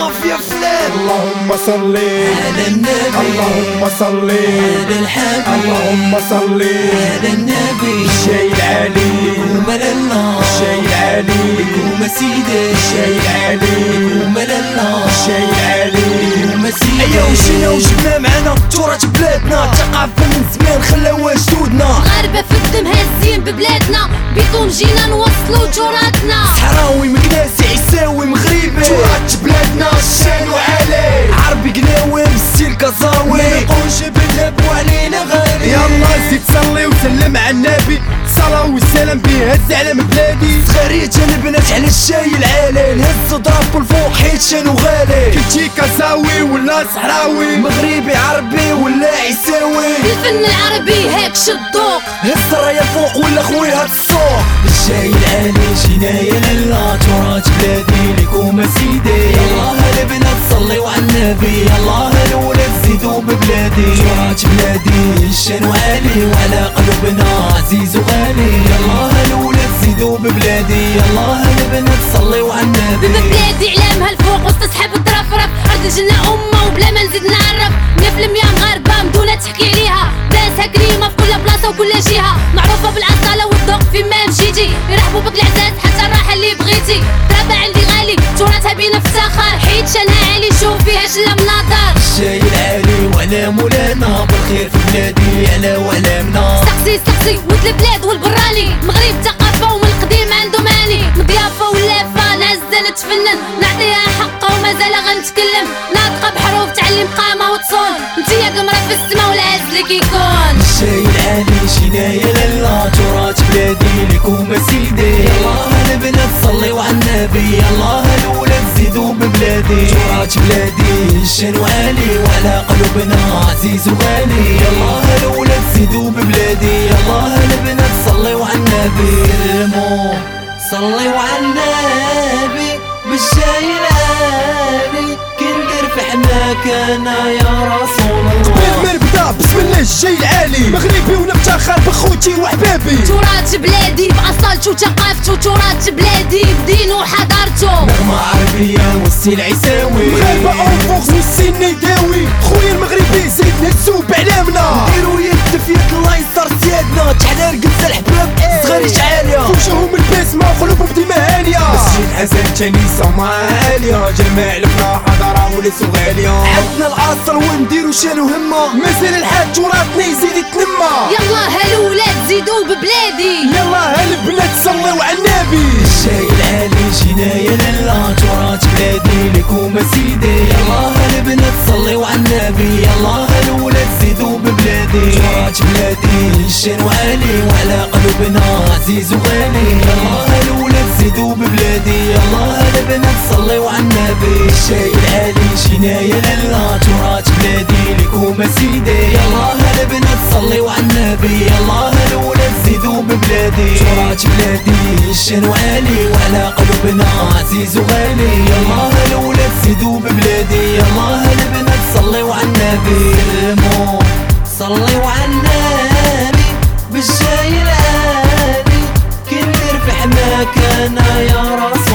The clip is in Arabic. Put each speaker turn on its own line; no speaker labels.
مافيا فلان
اللهم صل.
على النبي.
اللهم صل.
على الحبيب.
اللهم صل.
على النبي.
الشاي العالي
ومال الله.
الشاي العالي
وما سيدي
الشاي العالي
ومال الله.
الشاي العالي
وما سيدي ايا وجينا وجبنا معنا تراث بلادنا. الثقافة من زمان خلاوها جدودنا.
مغاربة في الدم هازين ببلادنا. بكم جينا نوصلوا جراتنا
على النبي صلاة والسلام به هز علم بلادي
صغاريت البنات على الشاي العالي. نهز ضرب الفوق حيت شانو غالي.
كنتي كازاوي ولا صحراوي.
مغربي عربي ولا عيساوي.
الفن العربي هيك شدوق
هز الراية الفوق ولا خويا هاد السوق الشاي العالي جينايا لالا تراث بلادي لكم سيدي. يلا البنات صليوا على النبي. يلا الولاد زيدوا ببلادي. تراث بلادي. الشان وعالي وعلى قلوبنا. عزيز وغالي يلا الولاد زيدوا ببلادي. يلا البنات صليوا على النبي.
ببلادي علامها الفوق وسط سحب الترفرف أرض الجنة أمة وبلا ما نزيد نعرف. مية في المية مغاربة مدونة تحكي عليها. ناسها كريمة في كل بلاصة وكل جهة. معروفة بالأصالة والذوق فين ما مشيتي يرحبوا بك العزاز حتى الراحة اللي بغيتي. ترابة عندي غالي تراثها بينا افتخار حيت شانها عالي شوف فيها جلة مناظر
الشاي العالي وانا مولانا. بالخير في بلادي أنا واعلامنا
سقسي سقسي ود البلاد والبراني. المغرب ثقافة ومن القديم عنده ماني. مضيافة واللافة نعزة نتفنن نعطيها حقها ومازال غنتكلم ناطقة بحروف تعلم قامة وتصون. نتيا قمرة في السما والعز لك يكون.
الشاي العالي جينايا لالا تراث بلادي لكم سيدي. يلا البنات صليوا على النبي. يلا الولاد ببلادي تراث بلادي. الشان وعالي وعلى قلوبنا. عزيز وغالي يلا الولاد زيدوا ببلادي. يلا البنات صليوا على النبي. سلموا. صليوا على النبي. بالشاي العالي كندير في حناك أنا يا رسول الله.
من بدا بسم الله الشاي العالي. مغربي ونفتخر بخوتي وحبابي
تراث بلادي. بأصالته وثقافته تراث بلادي. بدينه وحضارته
نغمة عربية والسيل عيساوي
مغاربة اونفوكس والسن يداوي خويا المغربي زيد نهزو بعلامنا
ديروا يد في يد الله يستر سيادنا تحلال قدس الحباب صغاريش عالية
وجههم البسمة وقلوبهم ديما هانية مسجد حسن كنيسة عالية. جماع الفنا حضارة ولسو غالية.
عندنا العصر ونديروا شانو همة
مازال الحاج تراثنا يزيد يتنمى.
يلا هالولاد زيدوا ببلادي.
يلا هالبنات صلوا على النبي.
الشاي العالي جينايا ببلادي تراث بلادي. الشان وعالي وعلى قلوبنا عزيز وغالي يلا الولاد زيدوا ببلادي. يلا البنات صليوا على النبي. الشاي العالي جينايا لالا تراث بلادي لكم سيدي. يلا البنات صليوا على النبي. يلا الولاد زيدوا ببلادي. تراث بلادي. الشان وعالي وعلى قلوبنا عزيز وغالي يلا الولاد زيدوا ببلادي. يلا البنات صليوا على النبي. سلموا. صلي على النبي بالشاي الآلي كي نرفح ما كان يا رسول